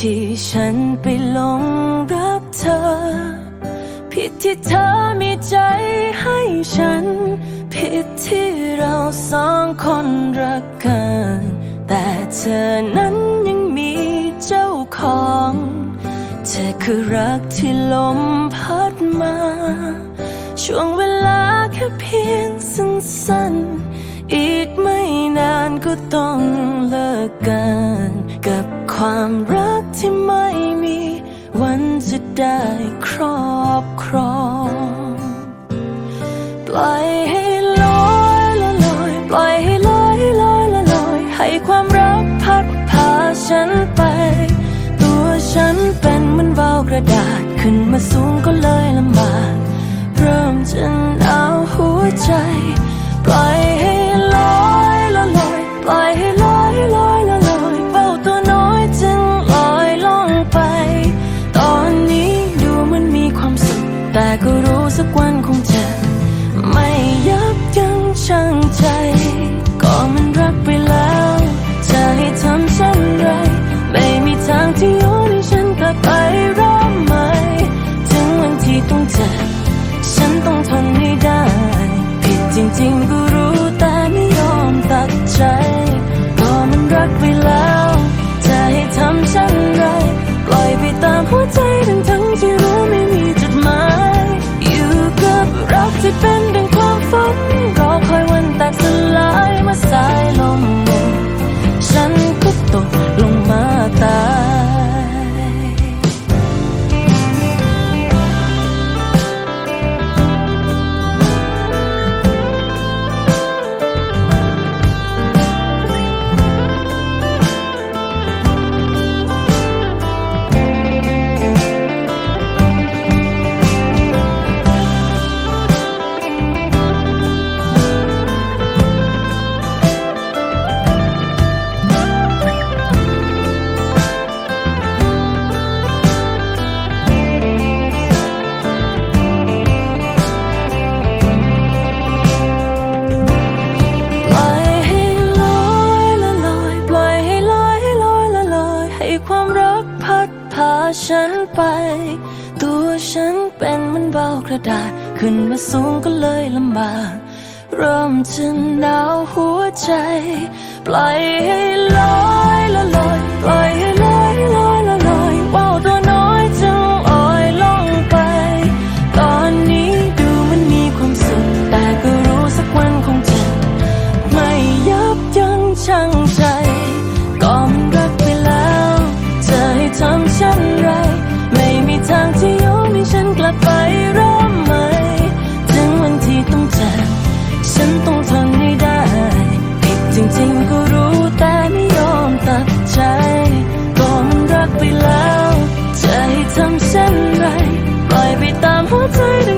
ที่ฉันไปหลงรักเธอ ผิดที่เธอมีใจให้ฉัน ผิดที่เราสองคนรักกัน แต่เธอนั้นยังมีเจ้าของ เธอคือรักที่ลมพัดมา ช่วงเวลาแค่เพียงสั้นๆอีกไม่นานก็ต้องเลิกกันกับ ความรักที่ไม่มี วันจะได้ครอบครอง ปล่อยให้ลอยละลอย ปล่อยให้ลอยลอยละลอย ให้ความรักพัดพาฉันไป ตัวฉันเป็นเหมือนวาวกระดาษขึ้นมาสูง สักวันคงจะไม่ยับยั้งชั่งใจ ก็มันรักไปแล้ว จะให้ทำเช่นไร ไม่มีทางที่โยนให้ฉันกลับไปเริ่มใหม่ ถึงวันที่ต้องเจ็บฉันต้องทนให้ได้ ผิดจริงๆก็รู้แต่ไม่ยอมตัดใจ รักที่เป็น ฉันไป ตัวฉันเป็นมันเบากระดาษ ขึ้นมาสูงก็เลยลำบากเริ่มจะหนาวหัวใจ ปล่อยให้ลอยละลอยปล่อยให้ลอยลอยละลอยว่าวตัวน้อยจึงลอยล่องไป ตอนนี้ดูมันมีความสุขแต่ก็รู้สักวันคงจะไม่ยับยั้งชั่งใจ รัก